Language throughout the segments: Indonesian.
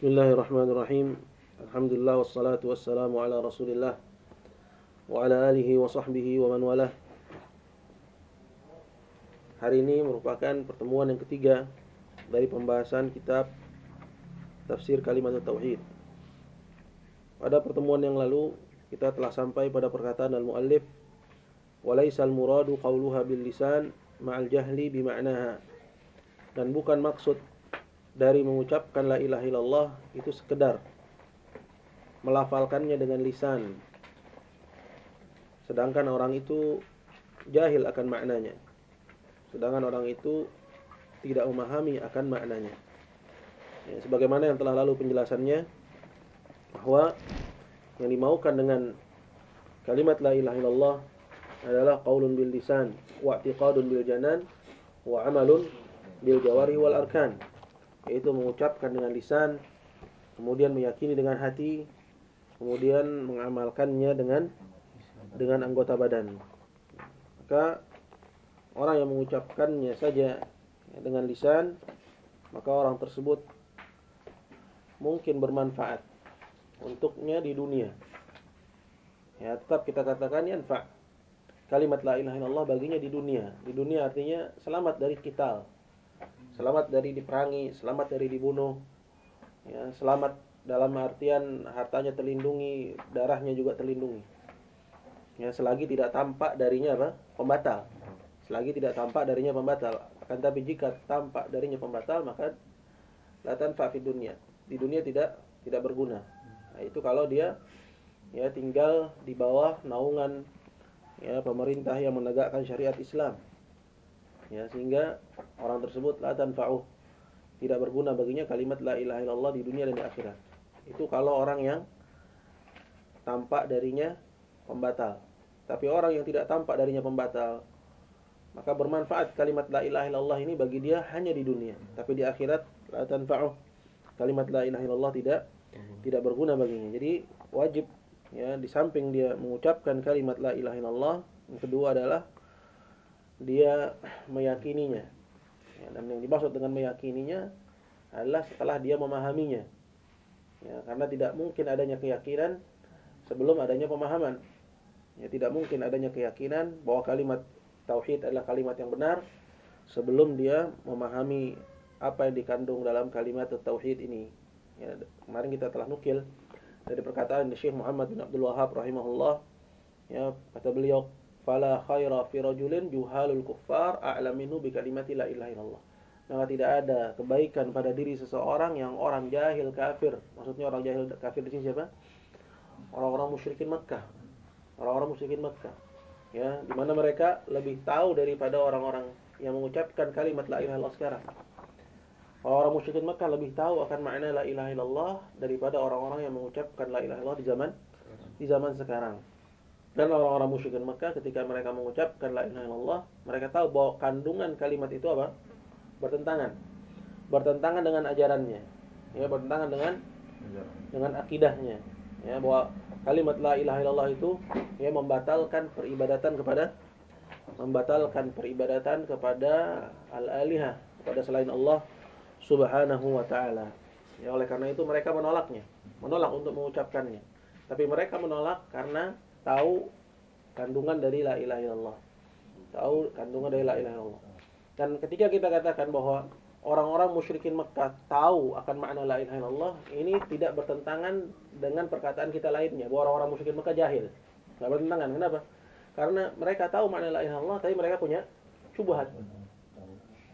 Bismillahirrahmanirrahim. Alhamdulillah wassalatu wassalamu ala Rasulillah wa ala alihi wa sahbihi wa man walah. Hari ini merupakan pertemuan yang ketiga dari pembahasan kitab Tafsir Kalimat Tauhid. Pada pertemuan yang lalu kita telah sampai pada perkataan al-muallif walaisal muradu qauluha bil lisan ma'al jahli bi ma'naha. Dan bukan maksud dari mengucapkan la ilaha illallah itu sekedar melafalkannya dengan lisan. Sedangkan orang itu jahil akan maknanya. Sedangkan orang itu tidak memahami akan maknanya. Ya, sebagaimana yang telah lalu penjelasannya bahwa yang dimaukan dengan kalimat la ilaha illallah adalah qaulun bil lisan wa i'tiqadun bil janan wa amalun bil jawari wal arkan yaitu mengucapkan dengan lisan, kemudian meyakini dengan hati, kemudian mengamalkannya dengan dengan anggota badan. Maka orang yang mengucapkannya saja dengan lisan, maka orang tersebut mungkin bermanfaat untuknya di dunia. Ya, tetap kita katakan yanfa. Kalimat la ilaha illallah baginya di dunia. Di dunia artinya selamat dari kital selamat dari diperangi, selamat dari dibunuh, ya, selamat dalam artian hartanya terlindungi, darahnya juga terlindungi. Ya, selagi tidak tampak darinya apa? Pembatal. Selagi tidak tampak darinya pembatal. Akan tapi jika tampak darinya pembatal, maka latan fa'fi dunia. Di dunia tidak tidak berguna. Nah, itu kalau dia ya tinggal di bawah naungan ya pemerintah yang menegakkan syariat Islam ya sehingga orang tersebut la tanfa'uh tidak berguna baginya kalimat la ilaha illallah di dunia dan di akhirat. Itu kalau orang yang tampak darinya pembatal. Tapi orang yang tidak tampak darinya pembatal maka bermanfaat kalimat la ilaha illallah ini bagi dia hanya di dunia. Tapi di akhirat la tanfa'uh kalimat la ilaha illallah tidak tidak berguna baginya. Jadi wajib ya di samping dia mengucapkan kalimat la ilaha illallah yang kedua adalah dia meyakininya. Ya, dan yang dimaksud dengan meyakininya adalah setelah dia memahaminya. Ya, karena tidak mungkin adanya keyakinan sebelum adanya pemahaman. Ya, tidak mungkin adanya keyakinan bahwa kalimat tauhid adalah kalimat yang benar sebelum dia memahami apa yang dikandung dalam kalimat tauhid ini. Ya, kemarin kita telah nukil dari perkataan Syekh Muhammad bin Abdul Wahab rahimahullah ya kata beliau fala khaira fi rajulin juhalul kuffar a'lam minhu bi kalimati la ilaha illallah. Maka tidak ada kebaikan pada diri seseorang yang orang jahil kafir. Maksudnya orang jahil kafir di sini siapa? Orang-orang musyrikin Mekah. Orang-orang musyrikin Mekah. Ya, di mana mereka lebih tahu daripada orang-orang yang mengucapkan kalimat la ilaha illallah sekarang. Orang-orang musyrikin Mekah lebih tahu akan makna la ilaha illallah daripada orang-orang yang mengucapkan la ilaha illallah di zaman di zaman sekarang. Dan orang-orang musyrikin Mekah ketika mereka mengucapkan la ilaha illallah, mereka tahu bahwa kandungan kalimat itu apa? Bertentangan. Bertentangan dengan ajarannya. Ya, bertentangan dengan dengan akidahnya. Ya, bahwa kalimat la ilaha illallah itu ya membatalkan peribadatan kepada membatalkan peribadatan kepada al-alihah, kepada selain Allah Subhanahu wa taala. Ya, oleh karena itu mereka menolaknya, menolak untuk mengucapkannya. Tapi mereka menolak karena tahu kandungan dari la ilaha illallah. Tahu kandungan dari la ilaha illallah. Dan ketika kita katakan bahwa orang-orang musyrikin Mekah tahu akan makna la ilaha illallah, ini tidak bertentangan dengan perkataan kita lainnya bahwa orang-orang musyrikin Mekah jahil. Enggak bertentangan. Kenapa? Karena mereka tahu makna la ilaha illallah, tapi mereka punya syubhat.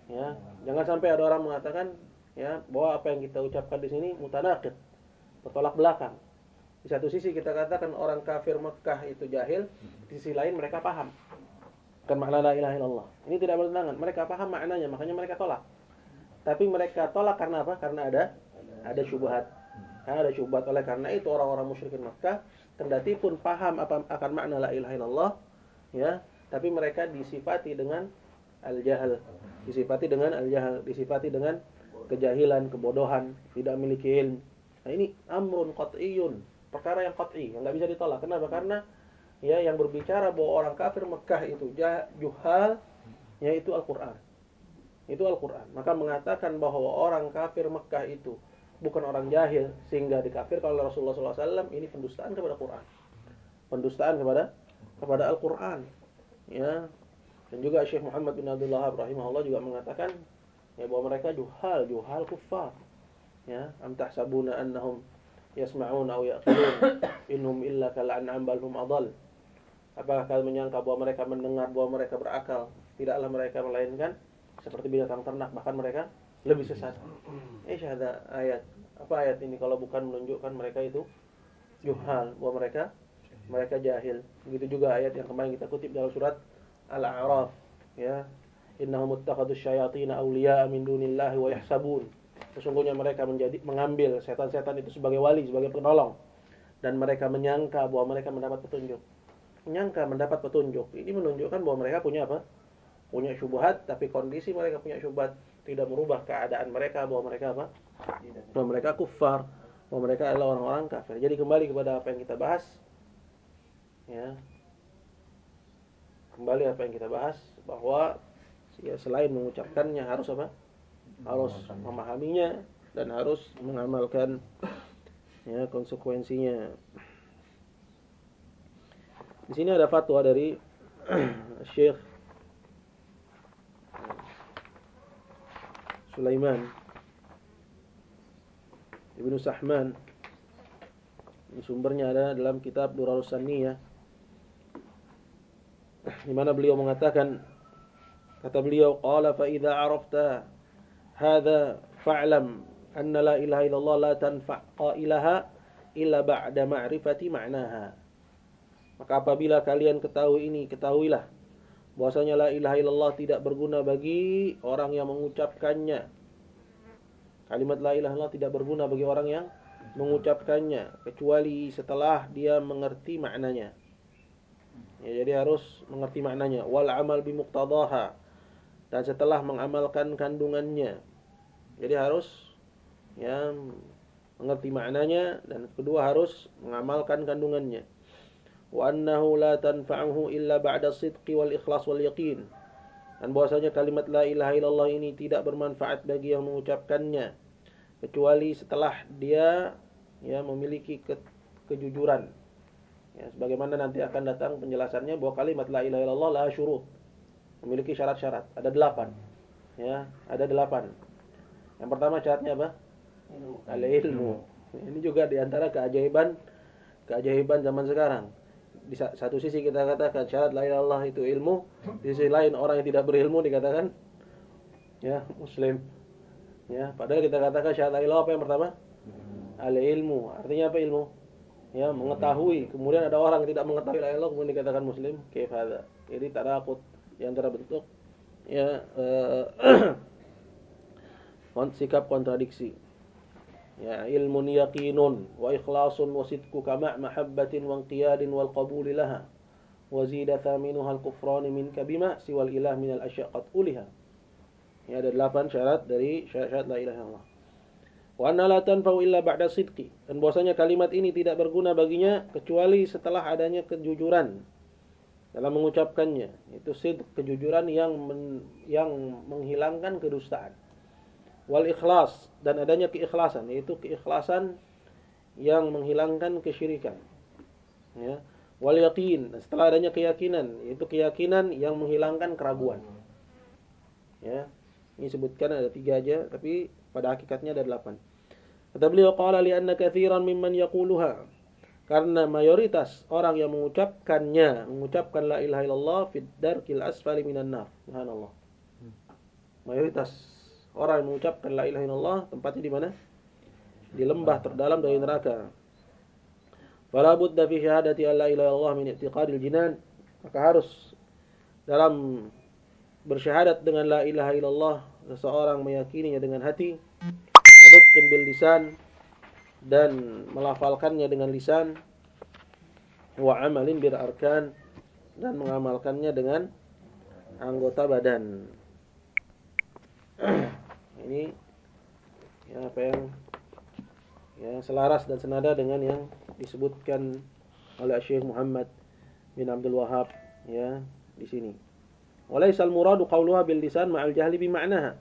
Ya, jangan sampai ada orang mengatakan ya bahwa apa yang kita ucapkan di sini mutanaqid, bertolak belakang. Di satu sisi kita katakan orang kafir Mekah itu jahil, di sisi lain mereka paham kan makna la ilaha illallah. Ini tidak bertentangan. Mereka paham maknanya, makanya mereka tolak. Tapi mereka tolak karena apa? Karena ada ada syubhat. Karena ada syubhat oleh karena itu orang-orang musyrikin Mekah kendati pun paham apa akan makna la ilaha illallah, ya, tapi mereka disifati dengan al-jahal, disifati dengan al-jahal, disifati dengan kejahilan, kebodohan, tidak memiliki ilmu. Nah, ini amrun qat'iyun, perkara yang qat'i, yang nggak bisa ditolak. Kenapa? Karena ya yang berbicara bahwa orang kafir Mekah itu juhal yaitu Al-Qur'an. Itu Al-Qur'an. Maka mengatakan bahwa orang kafir Mekah itu bukan orang jahil sehingga dikafir kalau Rasulullah SAW ini pendustaan kepada Quran. Pendustaan kepada kepada Al-Quran. Ya. Dan juga Syekh Muhammad bin Abdul Wahab rahimahullah juga mengatakan ya bahwa mereka juhal, juhal kufar. Ya, am tahsabuna annahum yasma'un aw yaqilun innahum illa kal an'am bal hum adall. Apakah kalian menyangka bahwa mereka mendengar bahwa mereka berakal? Tidaklah mereka melainkan seperti binatang ternak bahkan mereka lebih sesat. Eh ada ayat. Apa ayat ini kalau bukan menunjukkan mereka itu juhal bahwa mereka mereka jahil. Begitu juga ayat yang kemarin kita kutip dalam surat Al-A'raf ya. Innahum ittakhadus syayatin awliya min dunillahi wa yahsabun. Sesungguhnya mereka menjadi mengambil setan-setan itu sebagai wali, sebagai penolong dan mereka menyangka bahwa mereka mendapat petunjuk. Menyangka mendapat petunjuk. Ini menunjukkan bahwa mereka punya apa? Punya syubhat, tapi kondisi mereka punya syubhat tidak merubah keadaan mereka bahwa mereka apa? Bahwa mereka kufar, bahwa mereka adalah orang-orang kafir. Jadi kembali kepada apa yang kita bahas ya kembali apa yang kita bahas bahwa ya selain mengucapkannya harus apa harus memahaminya dan harus mengamalkan ya konsekuensinya. Di sini ada fatwa dari Syekh Sulaiman Ibnu Sahman. Sumbernya ada dalam kitab Durarus Saniyah di mana beliau mengatakan kata beliau qala fa idza arafta hadza fa'lam anna la ilaha illallah la tanfa' qailaha illa ba'da ma'rifati ma'naha maka apabila kalian ketahui ini ketahuilah bahwasanya la ilaha illallah tidak berguna bagi orang yang mengucapkannya kalimat la ilaha illallah tidak berguna bagi orang yang mengucapkannya kecuali setelah dia mengerti maknanya Ya, jadi harus mengerti maknanya. Wal amal bimuqtadaha. Dan setelah mengamalkan kandungannya. Jadi harus ya mengerti maknanya dan kedua harus mengamalkan kandungannya. Wa annahu la tanfa'uhu illa ba'da sidqi wal ikhlas wal yaqin. Dan bahwasanya kalimat la ilaha illallah ini tidak bermanfaat bagi yang mengucapkannya kecuali setelah dia ya memiliki ke, kejujuran Ya, sebagaimana nanti akan datang penjelasannya bahwa kalimat la ilaha illallah la syurut. Memiliki syarat-syarat. Ada delapan. Ya, ada delapan. Yang pertama syaratnya apa? Al ilmu. Ini juga di antara keajaiban keajaiban zaman sekarang. Di satu sisi kita katakan syarat la ilaha illallah itu ilmu, di sisi lain orang yang tidak berilmu dikatakan ya muslim. Ya, padahal kita katakan syarat la ilaha apa yang pertama? Al ilmu. Artinya apa ilmu? ya mengetahui kemudian ada orang yang tidak mengetahui la ilaha kemudian dikatakan muslim kaif hadza jadi takut yang antara bentuk ya uh, sikap kontradiksi. Ya ilmun yaqinun wa ikhlasun wa sidqu kama mahabbatin wa inqiyadin wal qabul laha wa zida thaminuha al kufran minka bima siwal ilah min al asya' uliha. Ya ada delapan syarat dari syarat-syarat la ilaha illallah. Wa anna la tanfa'u illa ba'da sidqi. Dan bahwasanya kalimat ini tidak berguna baginya kecuali setelah adanya kejujuran dalam mengucapkannya. Itu sid kejujuran yang men, yang menghilangkan kedustaan. Wal ikhlas dan adanya keikhlasan yaitu keikhlasan yang menghilangkan kesyirikan. Ya. Wal yaqin setelah adanya keyakinan yaitu keyakinan yang menghilangkan keraguan. Ya. Ini sebutkan ada tiga aja tapi pada hakikatnya ada delapan. Kata beliau qala li anna katsiran mimman yaquluha karena mayoritas orang yang mengucapkannya mengucapkan la ilaha illallah fid darkil asfali minan nar. Subhanallah. Mayoritas orang yang mengucapkan la ilaha illallah tempatnya di mana? Di lembah terdalam dari neraka. Fala budda fi syahadati la ilaha illallah min i'tiqadil jinan. Maka harus dalam bersyahadat dengan la ilaha illallah seseorang meyakininya dengan hati wanutqin bil lisan dan melafalkannya dengan lisan wa amalin bil arkan dan mengamalkannya dengan anggota badan ini ya apa yang ya selaras dan senada dengan yang disebutkan oleh Syekh Muhammad bin Abdul Wahab ya di sini Walaisal muradu qawluha bil lisan ma'al jahli bi ma'naha.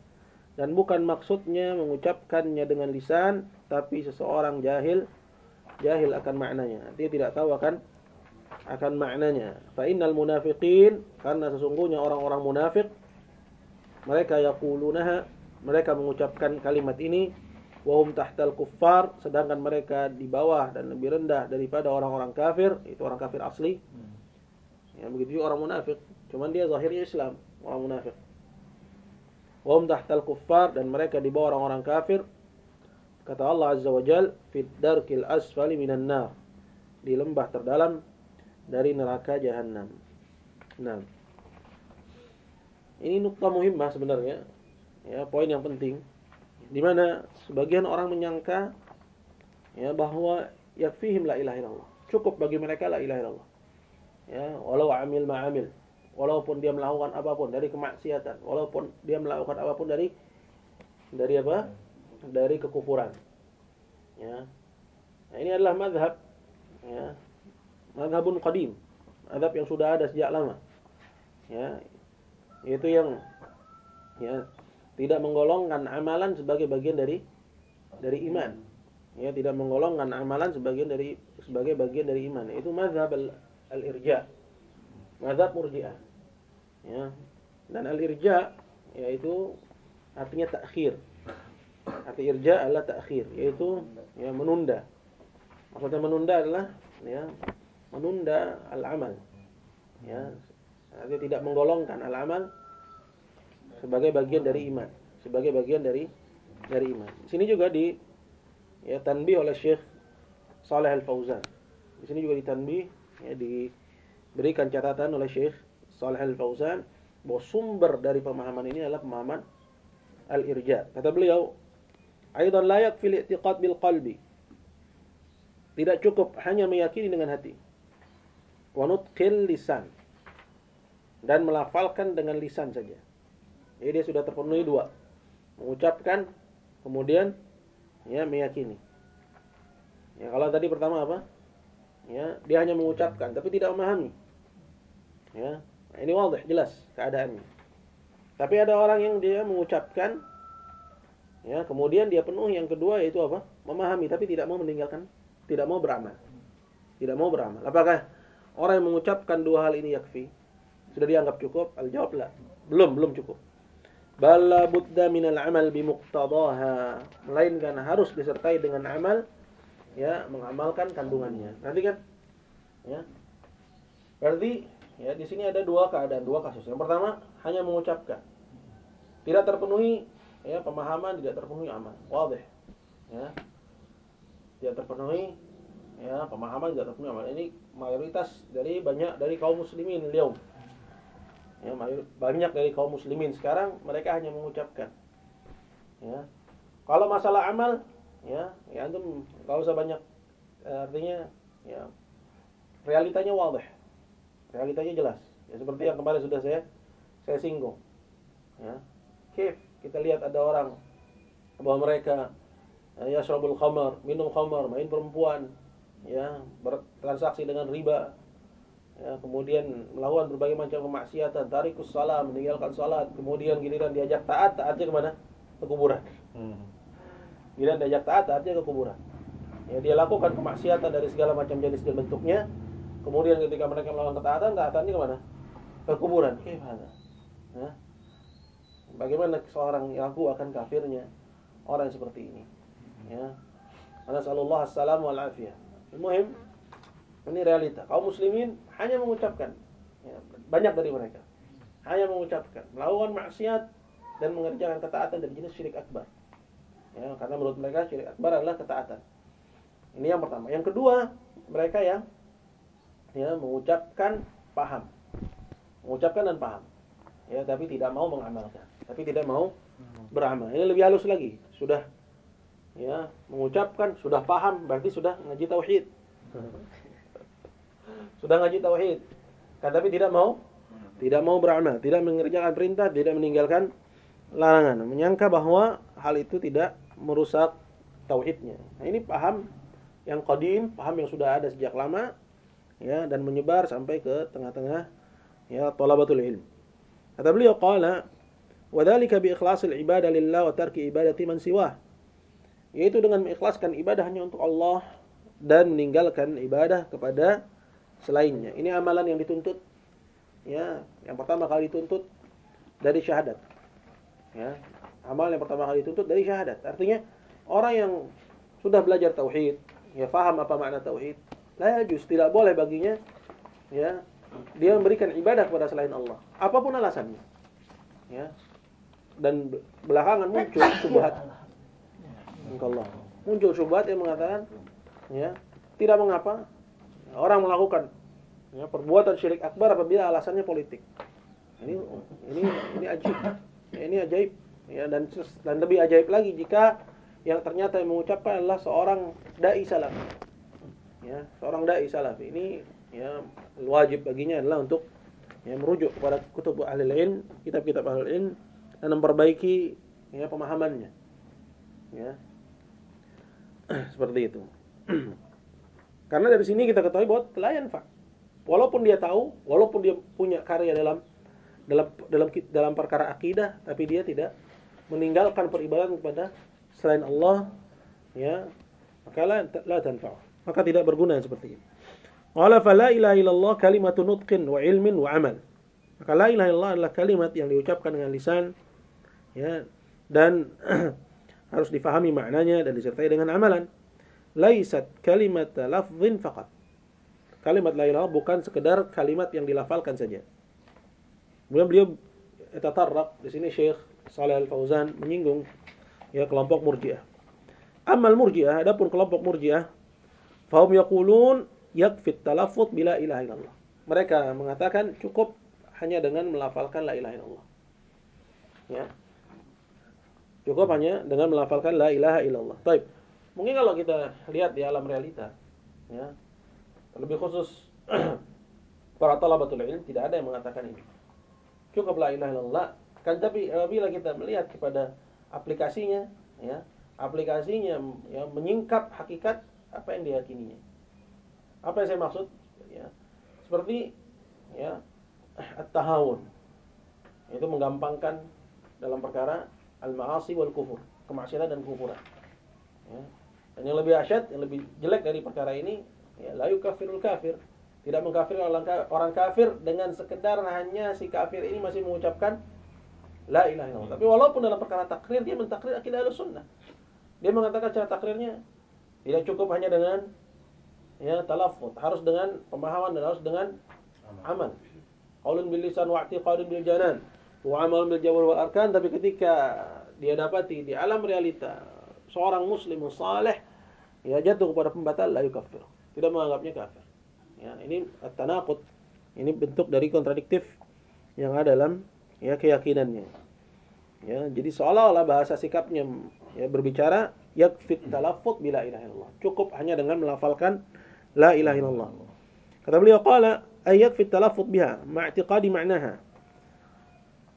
Dan bukan maksudnya mengucapkannya dengan lisan tapi seseorang jahil jahil akan maknanya. Dia tidak tahu akan akan maknanya. Fa innal munafiqin karena sesungguhnya orang-orang munafik mereka yaqulunaha mereka mengucapkan kalimat ini wahum tahtal kuffar sedangkan mereka di bawah dan lebih rendah daripada orang-orang kafir itu orang kafir asli. Hmm. ya begitu juga orang munafik. Cuman dia zahirnya Islam orang munafik Wahum tahtal kuffar dan mereka di bawah orang-orang kafir. Kata Allah Azza wa Jal, Fit darkil asfali minan nar. Di lembah terdalam dari neraka jahanam. Nah. Ini nukta muhimmah sebenarnya. Ya, poin yang penting. Di mana sebagian orang menyangka ya bahwa yakfihim la ilaha illallah. Cukup bagi mereka la ilaha illallah. Ya, walau amil ma'amil walaupun dia melakukan apa pun dari kemaksiatan, walaupun dia melakukan apa pun dari dari apa? Dari kekufuran. Ya. Nah, ini adalah madhab ya. Madhabun qadim. Madhab yang sudah ada sejak lama. Ya. Itu yang ya tidak menggolongkan amalan sebagai bagian dari dari iman. Ya, tidak menggolongkan amalan sebagian dari sebagai bagian dari iman. Itu madhab al-irja. Madhab murji'ah. Ya. Dan al-irja yaitu artinya takhir. Arti irja adalah takhir yaitu ya menunda. Maksudnya menunda adalah ya menunda al-amal. Ya. Artinya tidak menggolongkan al-amal sebagai bagian dari iman sebagai bagian dari dari iman. Di sini juga di ya tanbih oleh Syekh Saleh Al-Fauzan. Di sini juga ditanbih ya diberikan catatan oleh Syekh Salih Al-Fauzan bahwa sumber dari pemahaman ini adalah pemahaman al-irja. Kata beliau, "Aidan la yakfi i'tiqad bil qalbi." Tidak cukup hanya meyakini dengan hati. Wa nutqil lisan. Dan melafalkan dengan lisan saja. Jadi dia sudah terpenuhi dua. Mengucapkan kemudian ya meyakini. Ya kalau tadi pertama apa? Ya, dia hanya mengucapkan tapi tidak memahami. Ya, Nah, ini wadah, jelas keadaannya. Tapi ada orang yang dia mengucapkan ya, kemudian dia penuh yang kedua yaitu apa? Memahami tapi tidak mau meninggalkan, tidak mau beramal. Tidak mau beramal. Apakah orang yang mengucapkan dua hal ini yakfi? Sudah dianggap cukup? Al-jawab la. Belum, belum cukup. Bala budda minal amal bimuqtadaha. Melainkan harus disertai dengan amal ya, mengamalkan kandungannya. Nanti kan? Ya. Berarti Ya, di sini ada dua keadaan, dua kasus. Yang pertama, hanya mengucapkan. Tidak terpenuhi ya pemahaman, tidak terpenuhi amal. Wadih. Ya. Tidak terpenuhi ya pemahaman, tidak terpenuhi amal. Ini mayoritas dari banyak dari kaum muslimin lium. Ya, banyak dari kaum muslimin sekarang mereka hanya mengucapkan. Ya. Kalau masalah amal, ya, ya antum enggak usah banyak eh, artinya ya realitanya wadih realitanya jelas. Ya, seperti yang kemarin sudah saya saya singgung. Ya. Kif, kita lihat ada orang bahwa mereka ya syarabul khamar, minum khamar, main perempuan, ya, bertransaksi dengan riba. Ya, kemudian melakukan berbagai macam kemaksiatan, tarikus salam, meninggalkan salat, kemudian giliran diajak taat, taatnya ke mana? Ke kuburan. Hmm. Giliran diajak taat, taatnya ke kuburan. Ya, dia lakukan kemaksiatan dari segala macam jenis dan bentuknya, Kemudian ketika mereka melakukan ketaatan, ketaatannya ke mana? Ke kuburan. Gimana? Ya? Bagaimana seorang aku akan kafirnya orang seperti ini? Ya. Nasallallahu assalamu wal afiyah. Muhim, ini realita. Kaum muslimin hanya mengucapkan. Ya, banyak dari mereka. Hanya mengucapkan. Melakukan maksiat dan mengerjakan ketaatan dari jenis syirik akbar. Ya, karena menurut mereka syirik akbar adalah ketaatan. Ini yang pertama. Yang kedua, mereka yang ya mengucapkan paham. Mengucapkan dan paham. Ya tapi tidak mau mengamalkan. Tapi tidak mau beramal. Ini lebih halus lagi. Sudah ya mengucapkan sudah paham berarti sudah ngaji tauhid. Sudah ngaji tauhid. Kan tapi tidak mau tidak mau beramal. Tidak mengerjakan perintah tidak meninggalkan larangan. Menyangka bahwa hal itu tidak merusak tauhidnya. Nah, ini paham yang qadim paham yang sudah ada sejak lama ya dan menyebar sampai ke tengah-tengah ya talabatul ilm. Kata beliau qala Wadzalika bi ikhlasil ibadah lillah wa tarki ibadati man siwah. Yaitu dengan mengikhlaskan ibadah hanya untuk Allah dan meninggalkan ibadah kepada selainnya. Ini amalan yang dituntut ya, yang pertama kali dituntut dari syahadat. Ya, amal yang pertama kali dituntut dari syahadat. Artinya orang yang sudah belajar tauhid, ya faham apa makna tauhid, la yajuz tidak boleh baginya ya dia memberikan ibadah kepada selain Allah, apa pun alasannya. Ya, dan belakangan muncul subhat Allah muncul subhat yang mengatakan ya tidak mengapa orang melakukan ya, perbuatan syirik akbar apabila alasannya politik. Ini ini ini ajaib. Ini ajaib ya dan dan lebih ajaib lagi jika yang ternyata yang mengucapkan adalah seorang dai salaf ya seorang dai salaf ini ya wajib baginya adalah untuk ya merujuk kepada kutub ahli lain kitab-kitab ahli lain dan memperbaiki ya pemahamannya. Ya. Seperti itu. Karena dari sini kita ketahui bahwa telayan Pak. Walaupun dia tahu, walaupun dia punya karya dalam dalam dalam dalam perkara akidah, tapi dia tidak meninggalkan peribadatan kepada selain Allah, ya, maka la, la tanfa. Maka tidak berguna seperti ini. Qala fala ilaha illallah kalimatun nutqin wa ilmin wa amal. Maka la ilaha illallah adalah kalimat yang diucapkan dengan lisan ya dan harus difahami maknanya dan disertai dengan amalan. Laisat kalimat lafzin faqat. Kalimat la ilaha bukan sekedar kalimat yang dilafalkan saja. Kemudian beliau tatarraq di sini Syekh Saleh Al-Fauzan menyinggung ya kelompok Murji'ah. Amal Murji'ah adapun kelompok Murji'ah fahum yaqulun yakfit talaffuz bila ilaha illallah. Mereka mengatakan cukup hanya dengan melafalkan la ilaha illallah. Ya. Cukup hanya dengan melafalkan la ilaha illallah. Baik. Mungkin kalau kita lihat di alam realita, ya, lebih khusus para talabatul ilm tidak ada yang mengatakan ini. Cukup la ilaha illallah. Kan tapi bila kita melihat kepada aplikasinya, ya, aplikasinya ya, menyingkap hakikat apa yang diyakininya. Apa yang saya maksud? Ya, seperti ya, at-tahawun. Itu menggampangkan dalam perkara al-ma'asi wal kufur, kemaksiatan dan kekufuran. Ya. Dan yang lebih asyad, yang lebih jelek dari perkara ini, ya la yukafirul kafir. Tidak mengkafir orang kafir dengan sekedar hanya si kafir ini masih mengucapkan la ilaha illallah. Tapi walaupun dalam perkara takrir dia mentakrir akidah sunnah. Dia mengatakan cara takrirnya tidak cukup hanya dengan ya talaffuz, harus dengan pemahaman dan harus dengan amal. Qaulun bil lisan wa i'tiqadun bil janan. Wa amal bil jawar wal arkan. Tapi ketika dia dapati di alam realita seorang muslim saleh ya jatuh kepada pembatal la yukafir tidak menganggapnya kafir. Ya ini at-tanaqud. Ini bentuk dari kontradiktif yang ada dalam ya keyakinannya. Ya jadi seolah-olah bahasa sikapnya ya berbicara yakfit talaffuz bila ilaha illallah cukup hanya dengan melafalkan la ilaha illallah kata beliau qala ay yakfit talaffuz biha ma'tiqadi ma'naha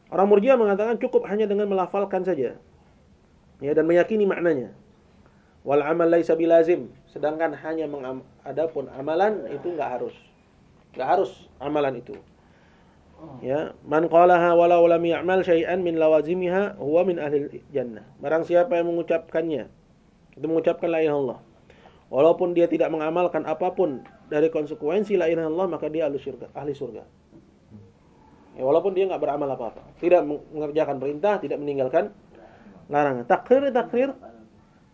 Orang Murji'ah mengatakan cukup hanya dengan melafalkan saja. Ya dan meyakini maknanya. Wal amal laisa bilazim, sedangkan hanya mengam adapun amalan itu enggak harus. Enggak harus amalan itu. Ya, man qalaha walau lam ya'mal syai'an min lawazimiha huwa min ahli jannah. Barang siapa yang mengucapkannya, itu mengucapkan la ilaha illallah. Walaupun dia tidak mengamalkan apa pun dari konsekuensi la ilaha illallah, maka dia ahli surga. Ahli surga. Ya, walaupun dia nggak beramal apa-apa, tidak mengerjakan perintah, tidak meninggalkan larangan. Takrir takrir,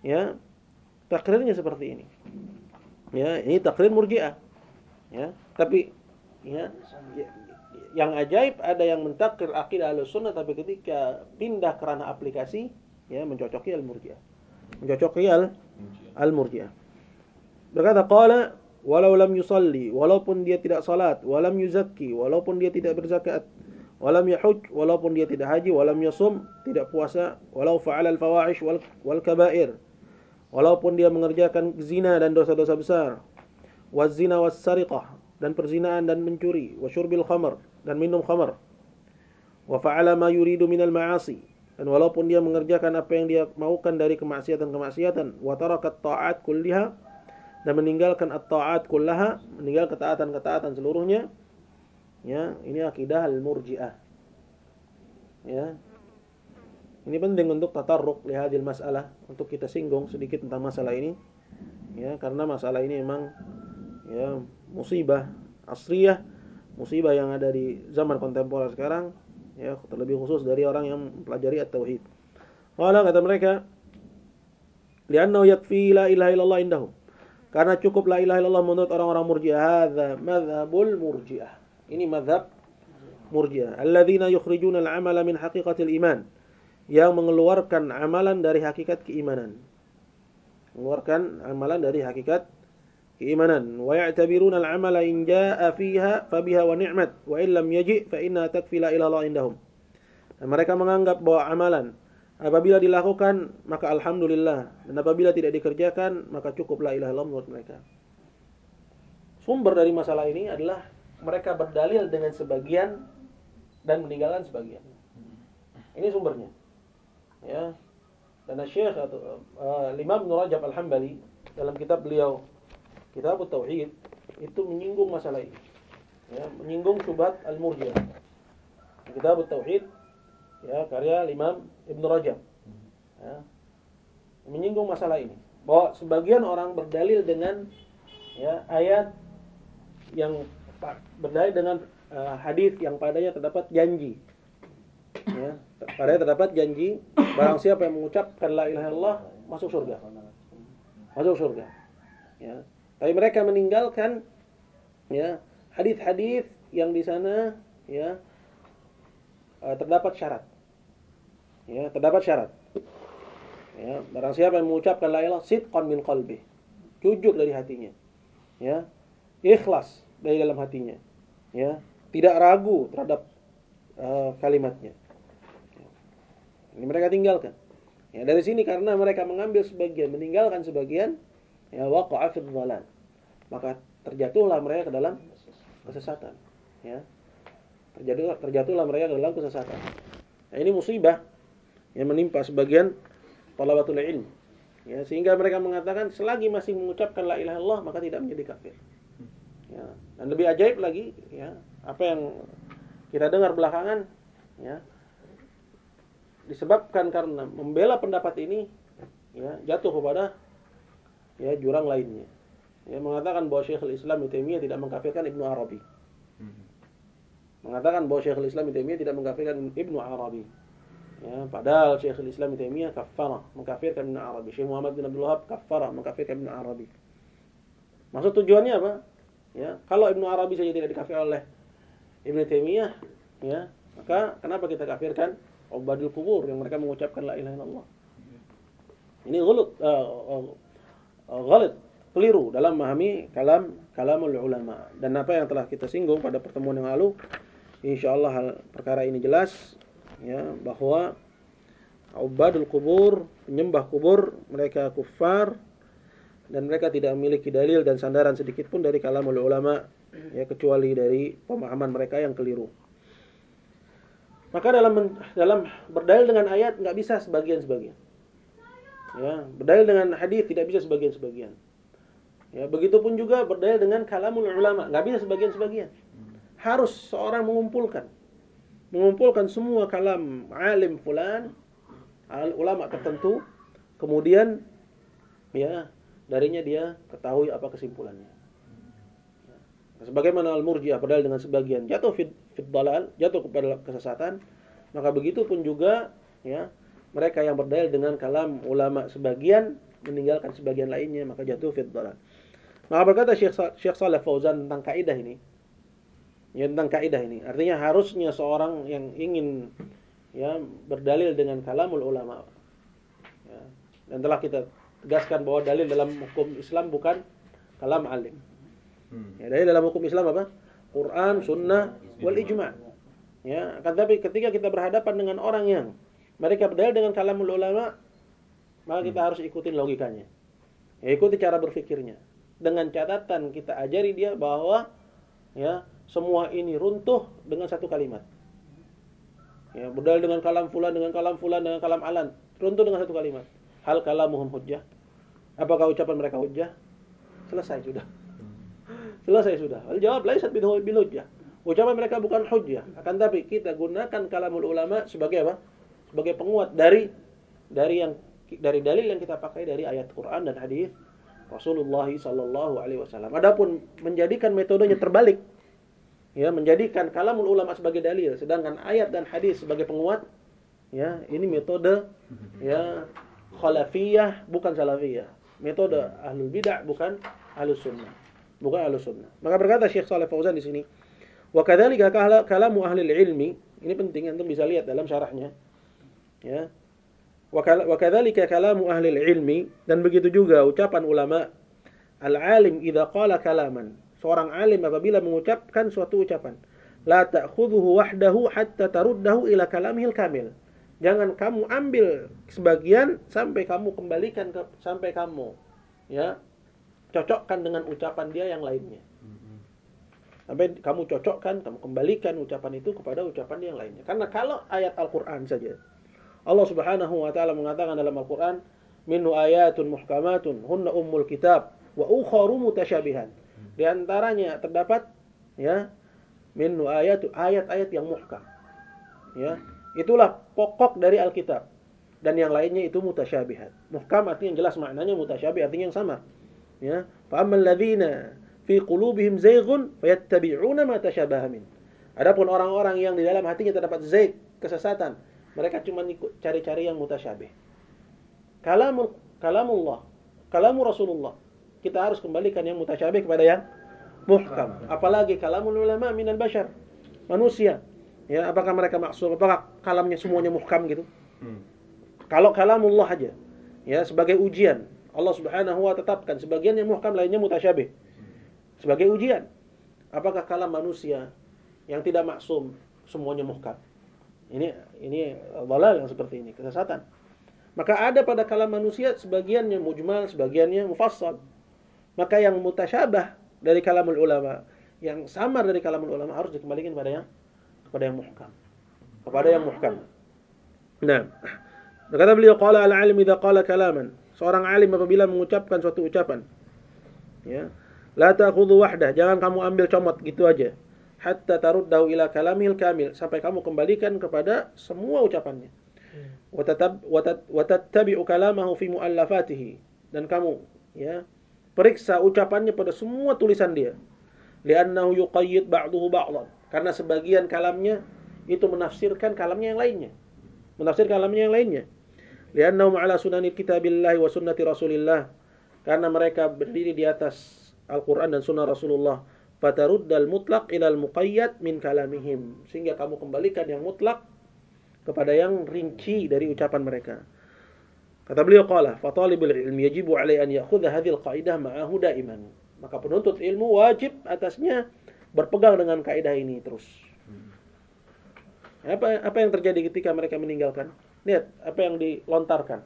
ya takrirnya seperti ini. Ya, ini takrir murjiah. Ya, tapi ya, yang ajaib ada yang mentakrir akidah al-sunnah tapi ketika pindah kerana aplikasi ya mencocoki al-murjiah. Mencocoki al-murjiah. Berkata qala walau lam yusalli walaupun dia tidak salat walam yuzakki walaupun dia tidak berzakat walam yahuj walaupun dia tidak haji walam yasum tidak puasa walau fa'ala al-fawahish wal, wal kaba'ir walaupun dia mengerjakan zina dan dosa-dosa besar wazina was-sariqah dan perzinaan dan mencuri wa syurbil khamr dan minum khamr wa fa'ala ma yuridu minal ma'asi dan walaupun dia mengerjakan apa yang dia maukan dari kemaksiatan-kemaksiatan wa tarakat ta'at kulliha dan meninggalkan at-ta'at kullaha, meninggal ketaatan-ketaatan seluruhnya. Ya, ini akidah al-Murji'ah. Ya. Ini penting untuk tatarruk lihadil masalah untuk kita singgung sedikit tentang masalah ini. Ya, karena masalah ini memang ya musibah asriyah, musibah yang ada di zaman kontemporer sekarang, ya terlebih khusus dari orang yang mempelajari at-tauhid. Qala kata mereka, "Li'annahu yakfi la ilaha illallah indahum." Karena cukup la ilaha illallah menurut orang-orang Murji'ah. Hadza madzhabul Murji'ah. Ini mazhab Murji'ah. Alladzina yukhrijuna al-amala min haqiqatil iman yang mengeluarkan amalan dari hakikat keimanan. Mengeluarkan amalan dari hakikat in jaa'a fiha fabiha wa ni'mat wa in lam yaji' fa inna takfi la ilaha indahum. Dan mereka menganggap bahwa amalan apabila dilakukan maka alhamdulillah dan apabila tidak dikerjakan maka cukup la ilaha illallah menurut mereka. Sumber dari masalah ini adalah mereka berdalil dengan sebagian dan meninggalkan sebagian. Ini sumbernya ya dan Syekh atau uh, Imam Nur Rajab Al-Hambali dalam kitab beliau Kitab Tauhid itu menyinggung masalah ini. Ya, menyinggung syubhat Al-Murji'ah. Kitab Tauhid ya karya Imam Ibn Rajab. Ya, menyinggung masalah ini bahwa sebagian orang berdalil dengan ya ayat yang berdalil dengan uh, hadis yang padanya terdapat janji ya, padanya terdapat janji barang siapa yang mengucapkan la ilaha illallah masuk surga. Masuk surga. Ya. Tapi mereka meninggalkan ya hadis-hadis yang di sana ya eh, terdapat syarat. Ya, terdapat syarat. Ya, barang siapa yang mengucapkan la ilaha sidqan min qalbi. Jujur dari hatinya. Ya. Ikhlas dari dalam hatinya. Ya, tidak ragu terhadap uh, kalimatnya. Ini mereka tinggalkan. Ya, dari sini karena mereka mengambil sebagian, meninggalkan sebagian, ya waqa'a fil dhalal. Maka terjatuhlah mereka ke dalam kesesatan, ya. Terjatuh terjatuhlah mereka ke dalam kesesatan. Nah, ini musibah yang menimpa sebagian talabatul ilm. Ya, sehingga mereka mengatakan selagi masih mengucapkan la ilaha illallah maka tidak menjadi kafir. Ya, dan lebih ajaib lagi, ya, apa yang kita dengar belakangan, ya, disebabkan karena membela pendapat ini ya jatuh kepada ya jurang lainnya. Ya mengatakan bahwa Syekhul Islam Ibnu Taimiyah tidak mengkafirkan Ibnu Arabi. Mengatakan bahwa Syekhul Islam Ibnu Taimiyah tidak mengkafirkan Ibnu Arabi. Ya, padahal Syekhul Islam Ibnu Taimiyah kafara, mengkafirkan Ibnu Arabi. Syekh Muhammad bin Abdul Wahab kafara, mengkafirkan Ibnu Arabi. Maksud tujuannya apa? Ya, kalau Ibnu Arabi saja tidak dikafir oleh Ibnu Taimiyah, ya, maka kenapa kita kafirkan ubadul kubur yang mereka mengucapkan la ilaha illallah. Ini gulut, uh, uh, uh, keliru dalam memahami kalam kalamul ulama. Dan apa yang telah kita singgung pada pertemuan yang lalu, insyaallah hal perkara ini jelas ya bahwa ubadul kubur, penyembah kubur, mereka kufar dan mereka tidak memiliki dalil dan sandaran sedikit pun dari kalamul ulama ya kecuali dari pemahaman mereka yang keliru. Maka dalam dalam berdalil dengan ayat nggak bisa sebagian-sebagian. Ya, berdalil dengan hadis tidak bisa sebagian-sebagian. Ya, begitupun juga berdalil dengan kalamul ulama, nggak bisa sebagian-sebagian. Harus seorang mengumpulkan mengumpulkan semua kalam alim fulan, ulama tertentu, kemudian ya darinya dia ketahui apa kesimpulannya. Sebagaimana al-murjiah berdalil dengan sebagian jatuh fit, jatuh kepada kesesatan, maka begitu pun juga ya mereka yang berdalil dengan kalam ulama sebagian meninggalkan sebagian lainnya maka jatuh fit dalal. Maka berkata Syekh Syekh Saleh Fauzan tentang kaidah ini. Ya tentang kaidah ini. Artinya harusnya seorang yang ingin ya berdalil dengan kalamul ulama. Ya, dan telah kita tegaskan bahwa dalil dalam hukum Islam bukan kalam alim. Hmm. Ya, dari dalam hukum Islam apa? Quran, Sunnah, wal ijma. Ya, akan tapi ketika kita berhadapan dengan orang yang mereka berdalil dengan kalamul ulama, maka kita hmm. harus ikutin logikanya. Ya, ikuti cara berpikirnya. Dengan catatan kita ajari dia bahwa ya semua ini runtuh dengan satu kalimat. Ya, berdalil dengan kalam fulan, dengan kalam fulan, dengan kalam alan, runtuh dengan satu kalimat. Hal kalamuhum hujjah. Apakah ucapan mereka hujjah? Selesai sudah. Selesai sudah. Al jawab laisat bil hujjah. Ucapan mereka bukan hujjah. Akan tapi kita gunakan kalamul ulama sebagai apa? Sebagai penguat dari dari yang dari dalil yang kita pakai dari ayat Quran dan hadis Rasulullah sallallahu alaihi wasallam. Adapun menjadikan metodenya terbalik ya menjadikan kalamul ulama sebagai dalil sedangkan ayat dan hadis sebagai penguat ya ini metode ya khalafiyah bukan salafiyah. Metode ahlul bidah bukan ahlus sunnah. Bukan ahlus sunnah. Maka berkata Syekh Saleh Fauzan di sini wa kadzalika kalamu ahli ilmi ini penting antum bisa lihat dalam syarahnya ya. Wa kadzalika kalamu ahli ilmi dan begitu juga ucapan ulama al alim idza qala kalaman. Seorang alim apabila mengucapkan suatu ucapan la ta'khudhuhu wahdahu hatta taruddahu ila kalamihil kamil. Jangan kamu ambil sebagian sampai kamu kembalikan ke sampai kamu ya. Cocokkan dengan ucapan dia yang lainnya. Sampai kamu cocokkan kamu kembalikan ucapan itu kepada ucapan dia yang lainnya. Karena kalau ayat Al-Qur'an saja Allah Subhanahu wa taala mengatakan dalam Al-Qur'an minhu ayatun muhkamatun hunna ummul kitab wa ukharu mutasyabihan di antaranya terdapat ya min ayat ayat-ayat yang muhkam. Ya, itulah pokok dari Alkitab. Dan yang lainnya itu mutasyabihat. Muhkam artinya yang jelas maknanya mutasyabih artinya yang sama. Ya, fa ammal ladzina fi qulubihim zayghun fayattabi'una ma tashabaha min. Adapun orang-orang yang di dalam hatinya terdapat zaid, kesesatan, mereka cuma ikut cari-cari yang mutasyabih. Kalamul kalamullah, kalamu Rasulullah kita harus kembalikan yang mutasyabih kepada yang muhkam. Apalagi kalamul ulama minal bashar. Manusia. Ya, apakah mereka maksud apakah kalamnya semuanya muhkam gitu? Hmm. Kalau kalamullah aja ya sebagai ujian Allah Subhanahu wa tetapkan sebagian yang muhkam lainnya mutasyabih. Sebagai ujian. Apakah kalam manusia yang tidak maksum semuanya muhkam? Ini ini dalal yang seperti ini, kesesatan. Maka ada pada kalam manusia sebagiannya mujmal, sebagiannya mufassal. Maka yang mutasyabah dari kalamul ulama, yang samar dari kalamul ulama harus dikembalikan kepada yang kepada yang muhkam. Kepada yang muhkam. Nah, berkata beliau qala al-alim idza qala kalaman. Seorang alim apabila mengucapkan suatu ucapan, ya, la ta'khudhu wahdah, jangan kamu ambil comot gitu aja. Hatta taruddahu ila kalamil kamil, sampai kamu kembalikan kepada semua ucapannya. Wa tattabi'u kalamahu fi muallafatihi dan kamu ya Periksa ucapannya pada semua tulisan dia. Liannahu yuqayyid ba'duhu ba'dan. Karena sebagian kalamnya itu menafsirkan kalamnya yang lainnya. Menafsir kalamnya yang lainnya. Liannahu ma'ala sunani kitabillahi wa sunnati rasulillah. Karena mereka berdiri di atas Al-Quran dan sunnah Rasulullah. Fataruddal mutlak ilal muqayyad min kalamihim. Sehingga kamu kembalikan yang mutlak kepada yang rinci dari ucapan mereka. Kata beliau qala, fa talibul ilmi yajibu alaihi an ya'khudha hadhihi al-qa'idah ma'ahu daiman. Maka penuntut ilmu wajib atasnya berpegang dengan kaidah ini terus. Apa apa yang terjadi ketika mereka meninggalkan? Lihat apa yang dilontarkan.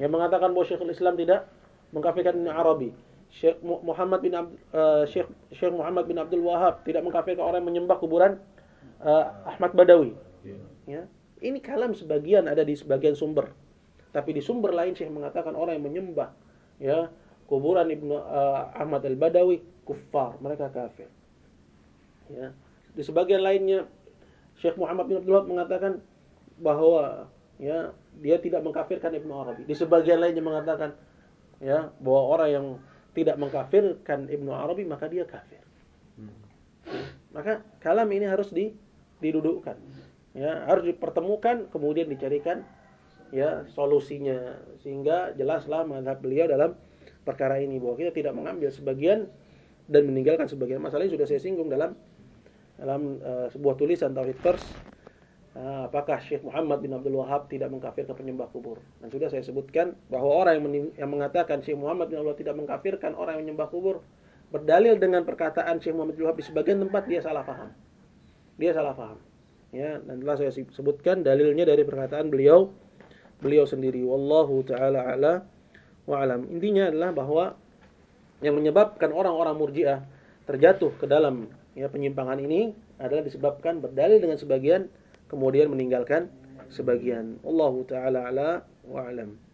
Yang mengatakan bahwa Syekhul Islam tidak mengkafirkan Arabi. Syekh Muhammad bin Abd, uh, Syekh Syekh Muhammad bin Abdul Wahab tidak mengkafirkan orang yang menyembah kuburan uh, Ahmad Badawi. Ya. Ini kalam sebagian ada di sebagian sumber. Tapi di sumber lain Syekh mengatakan orang yang menyembah ya kuburan Ibnu uh, Ahmad Al-Badawi kufar, mereka kafir. Ya. Di sebagian lainnya Syekh Muhammad bin Abdullah mengatakan bahwa ya dia tidak mengkafirkan Ibnu Arabi. Di sebagian lainnya mengatakan ya bahwa orang yang tidak mengkafirkan Ibnu Arabi maka dia kafir. Maka kalam ini harus di, didudukkan. Ya, harus dipertemukan kemudian dicarikan ya solusinya sehingga jelaslah madhab beliau dalam perkara ini bahwa kita tidak mengambil sebagian dan meninggalkan sebagian masalah ini sudah saya singgung dalam dalam uh, sebuah tulisan tauhid uh, apakah Syekh Muhammad bin Abdul Wahab tidak mengkafirkan penyembah kubur? Dan sudah saya sebutkan bahwa orang yang, yang mengatakan Syekh Muhammad bin Abdul Wahab tidak mengkafirkan orang yang menyembah kubur berdalil dengan perkataan Syekh Muhammad bin Abdul Wahab di sebagian tempat dia salah paham. Dia salah paham. Ya dan telah saya sebutkan dalilnya dari perkataan beliau beliau sendiri. Wallahu taala ala wa alam. Intinya adalah bahwa yang menyebabkan orang-orang murjiah terjatuh ke dalam ya penyimpangan ini adalah disebabkan berdalil dengan sebagian kemudian meninggalkan sebagian. Wallahu taala ala wa alam